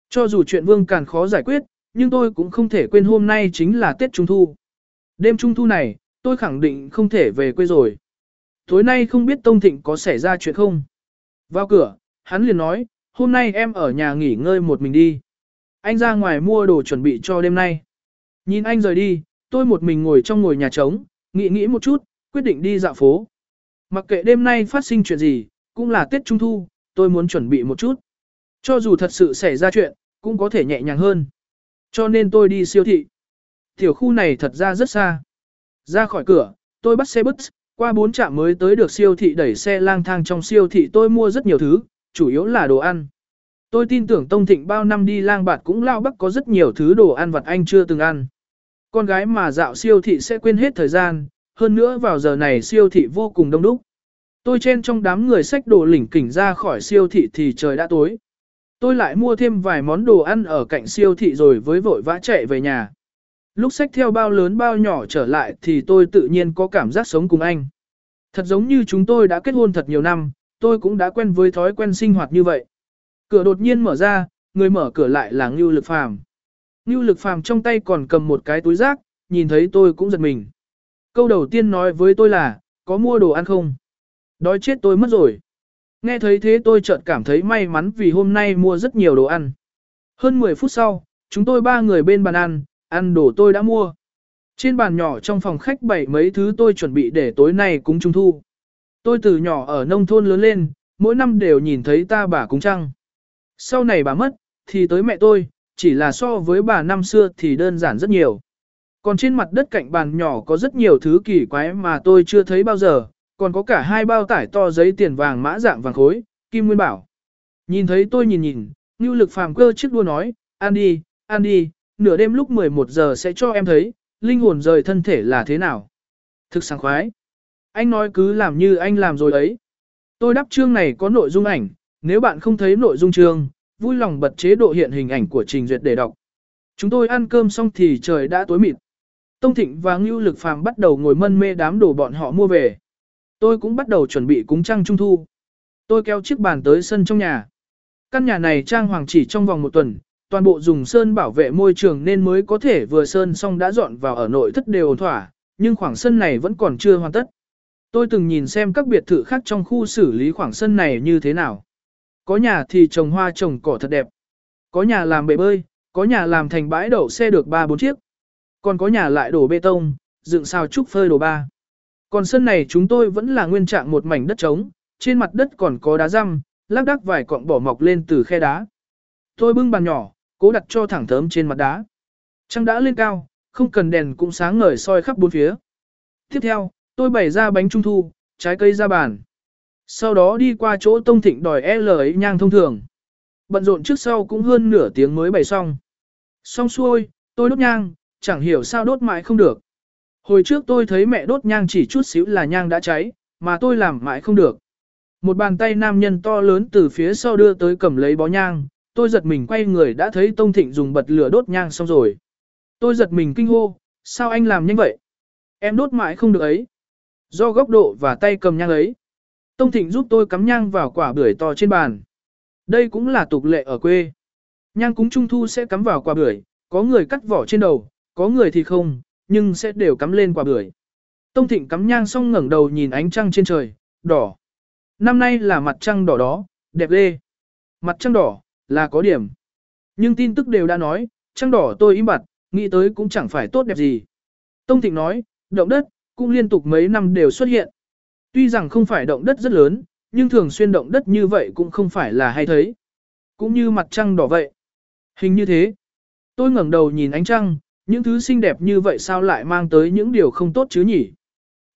Cho dù chuyện Vương Càn khó giải quyết, nhưng tôi cũng không thể quên hôm nay chính là Tết Trung Thu. Đêm Trung Thu này, tôi khẳng định không thể về quê rồi. Tối nay không biết Tông Thịnh có xảy ra chuyện không. Vào cửa, hắn liền nói, hôm nay em ở nhà nghỉ ngơi một mình đi. Anh ra ngoài mua đồ chuẩn bị cho đêm nay. Nhìn anh rời đi, tôi một mình ngồi trong ngồi nhà trống, nghĩ nghĩ một chút, quyết định đi dạo phố. Mặc kệ đêm nay phát sinh chuyện gì, cũng là Tết Trung Thu, tôi muốn chuẩn bị một chút. Cho dù thật sự xảy ra chuyện, cũng có thể nhẹ nhàng hơn. Cho nên tôi đi siêu thị. Tiểu khu này thật ra rất xa. Ra khỏi cửa, tôi bắt xe bus, qua bốn trạm mới tới được siêu thị đẩy xe lang thang trong siêu thị tôi mua rất nhiều thứ, chủ yếu là đồ ăn. Tôi tin tưởng Tông Thịnh bao năm đi lang bạt cũng lao bắc có rất nhiều thứ đồ ăn vặt anh chưa từng ăn. Con gái mà dạo siêu thị sẽ quên hết thời gian, hơn nữa vào giờ này siêu thị vô cùng đông đúc. Tôi chen trong đám người xách đồ lỉnh kỉnh ra khỏi siêu thị thì trời đã tối. Tôi lại mua thêm vài món đồ ăn ở cạnh siêu thị rồi với vội vã chạy về nhà. Lúc xách theo bao lớn bao nhỏ trở lại thì tôi tự nhiên có cảm giác sống cùng anh. Thật giống như chúng tôi đã kết hôn thật nhiều năm, tôi cũng đã quen với thói quen sinh hoạt như vậy. Cửa đột nhiên mở ra, người mở cửa lại là Ngưu Lực Phàm. Ngưu Lực Phàm trong tay còn cầm một cái túi rác, nhìn thấy tôi cũng giật mình. Câu đầu tiên nói với tôi là, có mua đồ ăn không? Đói chết tôi mất rồi. Nghe thấy thế tôi chợt cảm thấy may mắn vì hôm nay mua rất nhiều đồ ăn. Hơn 10 phút sau, chúng tôi ba người bên bàn ăn, ăn đồ tôi đã mua. Trên bàn nhỏ trong phòng khách bày mấy thứ tôi chuẩn bị để tối nay cúng trung thu. Tôi từ nhỏ ở nông thôn lớn lên, mỗi năm đều nhìn thấy ta bà cúng trăng. Sau này bà mất, thì tới mẹ tôi, chỉ là so với bà năm xưa thì đơn giản rất nhiều. Còn trên mặt đất cạnh bàn nhỏ có rất nhiều thứ kỳ quái mà tôi chưa thấy bao giờ, còn có cả hai bao tải to giấy tiền vàng mã dạng vàng khối, kim nguyên bảo. Nhìn thấy tôi nhìn nhìn, Ngưu lực phàm cơ chiếc đua nói, ăn đi, ăn đi, nửa đêm lúc 11 giờ sẽ cho em thấy, linh hồn rời thân thể là thế nào. Thực sáng khoái. Anh nói cứ làm như anh làm rồi ấy. Tôi đắp chương này có nội dung ảnh, nếu bạn không thấy nội dung chương, vui lòng bật chế độ hiện hình ảnh của trình duyệt để đọc. Chúng tôi ăn cơm xong thì trời đã tối mịt. Tông Thịnh và Ngưu Lực Phàm bắt đầu ngồi mân mê đám đồ bọn họ mua về. Tôi cũng bắt đầu chuẩn bị cúng trăng trung thu. Tôi kéo chiếc bàn tới sân trong nhà. Căn nhà này trang hoàng chỉ trong vòng một tuần, toàn bộ dùng sơn bảo vệ môi trường nên mới có thể vừa sơn xong đã dọn vào ở nội thất đều ổn thỏa, nhưng khoảng sân này vẫn còn chưa hoàn tất. Tôi từng nhìn xem các biệt thự khác trong khu xử lý khoảng sân này như thế nào. có nhà thì trồng hoa trồng cỏ thật đẹp. Có nhà làm bể bơi, có nhà làm thành bãi đậu xe được 3-4 chiếc. Còn có nhà lại đổ bê tông, dựng sao trúc phơi đồ ba. Còn sân này chúng tôi vẫn là nguyên trạng một mảnh đất trống, trên mặt đất còn có đá răm, lác đác vài cọng bỏ mọc lên từ khe đá. Tôi bưng bàn nhỏ, cố đặt cho thẳng thớm trên mặt đá. Trăng đã lên cao, không cần đèn cũng sáng ngời soi khắp bốn phía. Tiếp theo, tôi bày ra bánh trung thu, trái cây ra bàn. Sau đó đi qua chỗ Tông Thịnh đòi e L ấy nhang thông thường. Bận rộn trước sau cũng hơn nửa tiếng mới bày xong. Xong xuôi, tôi đốt nhang, chẳng hiểu sao đốt mãi không được. Hồi trước tôi thấy mẹ đốt nhang chỉ chút xíu là nhang đã cháy, mà tôi làm mãi không được. Một bàn tay nam nhân to lớn từ phía sau đưa tới cầm lấy bó nhang, tôi giật mình quay người đã thấy Tông Thịnh dùng bật lửa đốt nhang xong rồi. Tôi giật mình kinh hô, sao anh làm nhanh vậy? Em đốt mãi không được ấy. Do góc độ và tay cầm nhang ấy. Tông Thịnh giúp tôi cắm nhang vào quả bưởi to trên bàn. Đây cũng là tục lệ ở quê. Nhang cúng trung thu sẽ cắm vào quả bưởi, có người cắt vỏ trên đầu, có người thì không, nhưng sẽ đều cắm lên quả bưởi. Tông Thịnh cắm nhang xong ngẩng đầu nhìn ánh trăng trên trời, đỏ. Năm nay là mặt trăng đỏ đó, đẹp lê. Mặt trăng đỏ, là có điểm. Nhưng tin tức đều đã nói, trăng đỏ tôi im bặt, nghĩ tới cũng chẳng phải tốt đẹp gì. Tông Thịnh nói, động đất, cũng liên tục mấy năm đều xuất hiện. Tuy rằng không phải động đất rất lớn, nhưng thường xuyên động đất như vậy cũng không phải là hay thấy. Cũng như mặt trăng đỏ vậy. Hình như thế. Tôi ngẩng đầu nhìn ánh trăng, những thứ xinh đẹp như vậy sao lại mang tới những điều không tốt chứ nhỉ?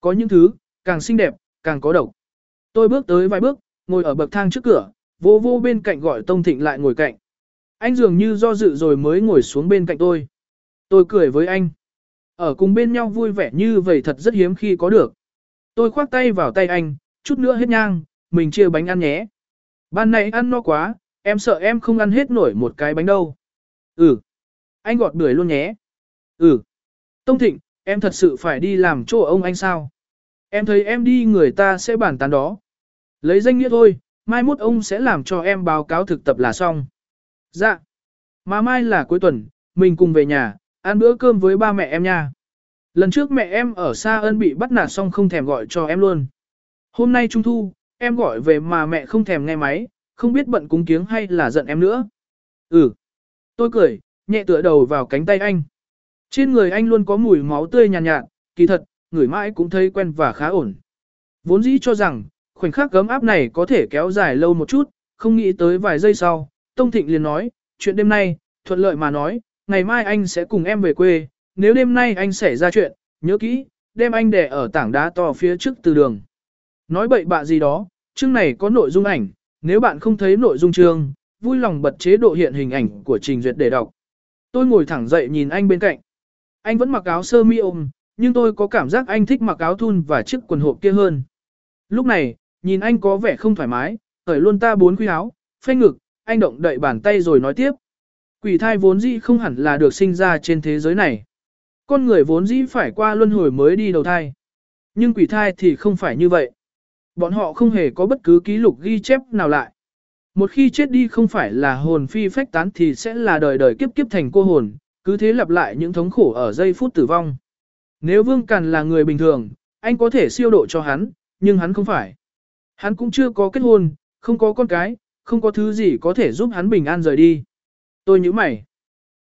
Có những thứ, càng xinh đẹp, càng có độc. Tôi bước tới vài bước, ngồi ở bậc thang trước cửa, vô vô bên cạnh gọi Tông Thịnh lại ngồi cạnh. Anh dường như do dự rồi mới ngồi xuống bên cạnh tôi. Tôi cười với anh. Ở cùng bên nhau vui vẻ như vậy thật rất hiếm khi có được. Tôi khoác tay vào tay anh, chút nữa hết nhang, mình chia bánh ăn nhé. Ban này ăn no quá, em sợ em không ăn hết nổi một cái bánh đâu. Ừ. Anh gọt bưởi luôn nhé. Ừ. Tông Thịnh, em thật sự phải đi làm chỗ ông anh sao? Em thấy em đi người ta sẽ bàn tán đó. Lấy danh nghĩa thôi, mai mốt ông sẽ làm cho em báo cáo thực tập là xong. Dạ. Mà mai là cuối tuần, mình cùng về nhà, ăn bữa cơm với ba mẹ em nha. Lần trước mẹ em ở xa ân bị bắt nạt xong không thèm gọi cho em luôn. Hôm nay trung thu, em gọi về mà mẹ không thèm nghe máy, không biết bận cúng kiếng hay là giận em nữa. Ừ. Tôi cười, nhẹ tựa đầu vào cánh tay anh. Trên người anh luôn có mùi máu tươi nhàn nhạt, nhạt, kỳ thật, người mãi cũng thấy quen và khá ổn. Vốn dĩ cho rằng, khoảnh khắc gấm áp này có thể kéo dài lâu một chút, không nghĩ tới vài giây sau, Tông Thịnh liền nói, chuyện đêm nay, thuận lợi mà nói, ngày mai anh sẽ cùng em về quê, nếu đêm nay anh xảy ra chuyện, nhớ kỹ, đem anh để ở tảng đá to phía trước từ đường. Nói bậy bạ gì đó, chương này có nội dung ảnh, nếu bạn không thấy nội dung chương, vui lòng bật chế độ hiện hình ảnh của trình duyệt để đọc. Tôi ngồi thẳng dậy nhìn anh bên cạnh. Anh vẫn mặc áo sơ mi ôm, nhưng tôi có cảm giác anh thích mặc áo thun và chiếc quần hộp kia hơn. Lúc này, nhìn anh có vẻ không thoải mái, hởi luôn ta bốn quy áo, phanh ngực, anh động đậy bàn tay rồi nói tiếp. Quỷ thai vốn dĩ không hẳn là được sinh ra trên thế giới này. Con người vốn dĩ phải qua luân hồi mới đi đầu thai. Nhưng quỷ thai thì không phải như vậy. Bọn họ không hề có bất cứ ký lục ghi chép nào lại. Một khi chết đi không phải là hồn phi phách tán thì sẽ là đời đời kiếp kiếp thành cô hồn, cứ thế lặp lại những thống khổ ở giây phút tử vong. Nếu Vương Càn là người bình thường, anh có thể siêu độ cho hắn, nhưng hắn không phải. Hắn cũng chưa có kết hôn, không có con cái, không có thứ gì có thể giúp hắn bình an rời đi. Tôi nhíu mày.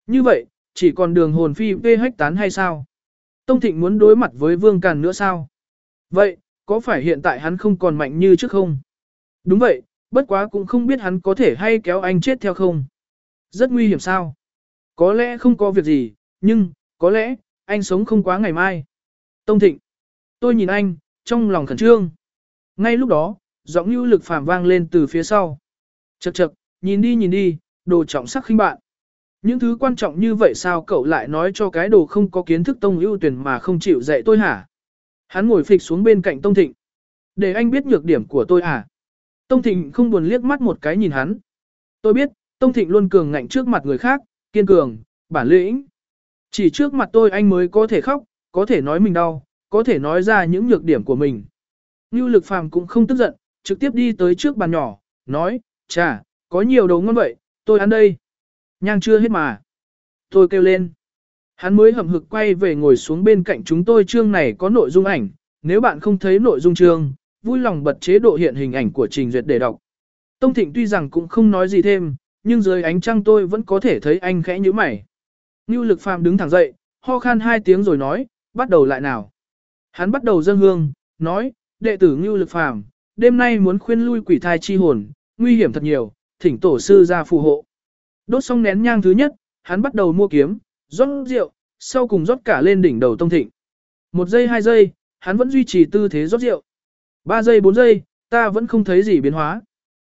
Như vậy, chỉ còn đường hồn phi vê hách tán hay sao? Tông Thịnh muốn đối mặt với Vương Càn nữa sao? Vậy, có phải hiện tại hắn không còn mạnh như trước không? Đúng vậy, bất quá cũng không biết hắn có thể hay kéo anh chết theo không? Rất nguy hiểm sao? Có lẽ không có việc gì, nhưng, có lẽ, anh sống không quá ngày mai. Tông Thịnh. Tôi nhìn anh, trong lòng khẩn trương. Ngay lúc đó, giọng như lực phàm vang lên từ phía sau. Chật chật, nhìn đi nhìn đi, đồ trọng sắc khinh bạn. Những thứ quan trọng như vậy sao cậu lại nói cho cái đồ không có kiến thức tông ưu tuyển mà không chịu dạy tôi hả? Hắn ngồi phịch xuống bên cạnh Tông Thịnh. Để anh biết nhược điểm của tôi hả? Tông Thịnh không buồn liếc mắt một cái nhìn hắn. Tôi biết, Tông Thịnh luôn cường ngạnh trước mặt người khác, kiên cường, bản lĩnh. Chỉ trước mặt tôi anh mới có thể khóc, có thể nói mình đau, có thể nói ra những nhược điểm của mình. Ngưu lực phàm cũng không tức giận, trực tiếp đi tới trước bàn nhỏ, nói, chà, có nhiều đồ ngon vậy, tôi ăn đây. Nhang chưa hết mà. Tôi kêu lên. Hắn mới hậm hực quay về ngồi xuống bên cạnh chúng tôi chương này có nội dung ảnh, nếu bạn không thấy nội dung chương, vui lòng bật chế độ hiện hình ảnh của trình duyệt để đọc. Tông Thịnh tuy rằng cũng không nói gì thêm, nhưng dưới ánh trăng tôi vẫn có thể thấy anh khẽ nhíu mày. Ngưu lực phàm đứng thẳng dậy, ho khan hai tiếng rồi nói, bắt đầu lại nào. Hắn bắt đầu dâng hương, nói, đệ tử Ngưu lực phàm, đêm nay muốn khuyên lui quỷ thai chi hồn, nguy hiểm thật nhiều, thỉnh tổ sư ra phù hộ. Đốt xong nén nhang thứ nhất, hắn bắt đầu mua kiếm, rót rượu, sau cùng rót cả lên đỉnh đầu Tông Thịnh. Một giây hai giây, hắn vẫn duy trì tư thế rót rượu. Ba giây bốn giây, ta vẫn không thấy gì biến hóa.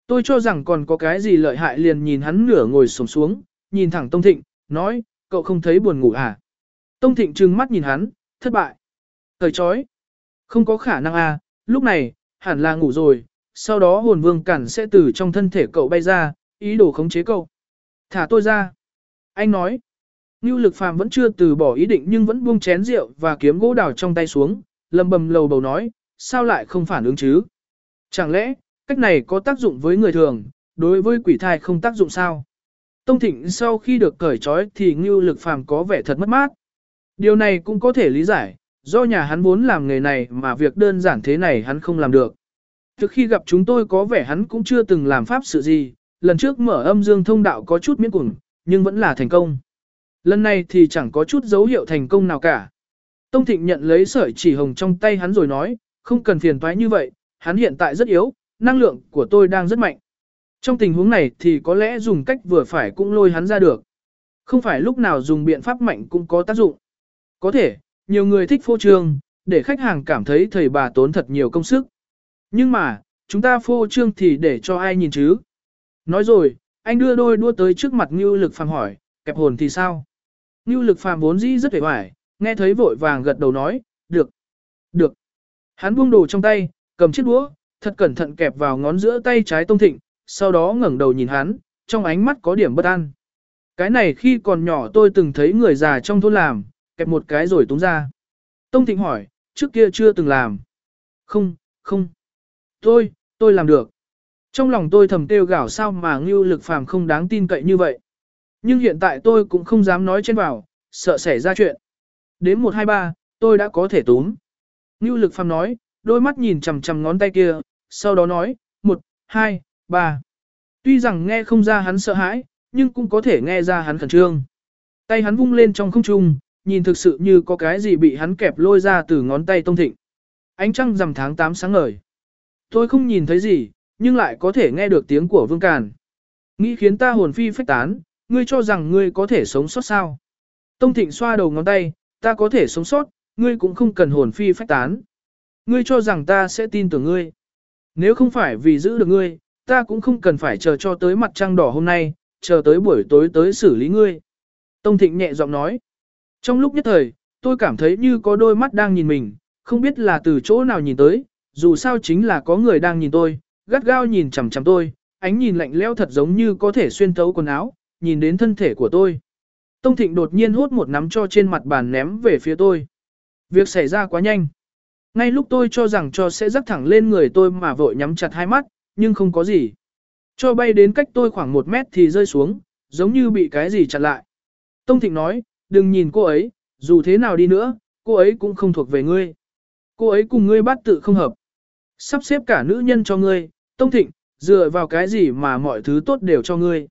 Tôi cho rằng còn có cái gì lợi hại liền nhìn hắn nửa ngồi sổng xuống, nhìn thẳng Tông Thịnh, nói, cậu không thấy buồn ngủ à? Tông Thịnh trừng mắt nhìn hắn, thất bại. Thời chói. Không có khả năng à, lúc này, hẳn là ngủ rồi, sau đó hồn vương cản sẽ từ trong thân thể cậu bay ra, ý đồ khống chế cậu. Thả tôi ra. Anh nói. Ngưu lực phàm vẫn chưa từ bỏ ý định nhưng vẫn buông chén rượu và kiếm gỗ đào trong tay xuống, lầm bầm lầu bầu nói, sao lại không phản ứng chứ? Chẳng lẽ, cách này có tác dụng với người thường, đối với quỷ thai không tác dụng sao? Tông Thịnh sau khi được cởi trói thì Ngưu Lực Phàm có vẻ thật mất mát. Điều này cũng có thể lý giải, do nhà hắn muốn làm nghề này mà việc đơn giản thế này hắn không làm được. trước khi gặp chúng tôi có vẻ hắn cũng chưa từng làm pháp sự gì, lần trước mở âm dương thông đạo có chút miễn cuồng, nhưng vẫn là thành công. Lần này thì chẳng có chút dấu hiệu thành công nào cả. Tông Thịnh nhận lấy sợi chỉ hồng trong tay hắn rồi nói, không cần phiền toái như vậy, hắn hiện tại rất yếu, năng lượng của tôi đang rất mạnh. Trong tình huống này thì có lẽ dùng cách vừa phải cũng lôi hắn ra được. Không phải lúc nào dùng biện pháp mạnh cũng có tác dụng. Có thể, nhiều người thích phô trương, để khách hàng cảm thấy thầy bà tốn thật nhiều công sức. Nhưng mà, chúng ta phô trương thì để cho ai nhìn chứ? Nói rồi, anh đưa đôi đua tới trước mặt Ngưu Lực Phàm hỏi, kẹp hồn thì sao? Ngưu Lực Phàm vốn dĩ rất vẻ vải, nghe thấy vội vàng gật đầu nói, được, được. Hắn buông đồ trong tay, cầm chiếc đũa, thật cẩn thận kẹp vào ngón giữa tay trái Tông Thịnh, sau đó ngẩng đầu nhìn hắn, trong ánh mắt có điểm bất an. Cái này khi còn nhỏ tôi từng thấy người già trong thôn làm, kẹp một cái rồi túng ra. Tông Thịnh hỏi, trước kia chưa từng làm. Không, không. Tôi, tôi làm được. Trong lòng tôi thầm kêu gào sao mà ngưu lực phàm không đáng tin cậy như vậy. Nhưng hiện tại tôi cũng không dám nói trên vào, sợ xảy ra chuyện. Đến 123, tôi đã có thể túm. Ngưu lực phàm nói, đôi mắt nhìn chằm chằm ngón tay kia, sau đó nói, 1, 2, 3. Tuy rằng nghe không ra hắn sợ hãi, nhưng cũng có thể nghe ra hắn khẩn trương. Tay hắn vung lên trong không trung, nhìn thực sự như có cái gì bị hắn kẹp lôi ra từ ngón tay tông thịnh. Ánh trăng rằm tháng 8 sáng ngời. Tôi không nhìn thấy gì, nhưng lại có thể nghe được tiếng của Vương Càn. Nghĩ khiến ta hồn phi phách tán, ngươi cho rằng ngươi có thể sống sót sao. Tông Thịnh xoa đầu ngón tay, ta có thể sống sót, ngươi cũng không cần hồn phi phách tán. Ngươi cho rằng ta sẽ tin tưởng ngươi. Nếu không phải vì giữ được ngươi, ta cũng không cần phải chờ cho tới mặt trăng đỏ hôm nay, chờ tới buổi tối tới xử lý ngươi. Tông Thịnh nhẹ giọng nói. Trong lúc nhất thời, tôi cảm thấy như có đôi mắt đang nhìn mình, không biết là từ chỗ nào nhìn tới, dù sao chính là có người đang nhìn tôi, gắt gao nhìn chằm chằm tôi, ánh nhìn lạnh lẽo thật giống như có thể xuyên thấu quần áo, nhìn đến thân thể của tôi. Tông Thịnh đột nhiên hốt một nắm cho trên mặt bàn ném về phía tôi. Việc xảy ra quá nhanh. Ngay lúc tôi cho rằng cho sẽ rắc thẳng lên người tôi mà vội nhắm chặt hai mắt, nhưng không có gì. Cho bay đến cách tôi khoảng một mét thì rơi xuống, giống như bị cái gì chặn lại. Tông Thịnh nói, đừng nhìn cô ấy, dù thế nào đi nữa, cô ấy cũng không thuộc về ngươi. Cô ấy cùng ngươi bắt tự không hợp. Sắp xếp cả nữ nhân cho ngươi, Tông Thịnh, dựa vào cái gì mà mọi thứ tốt đều cho ngươi.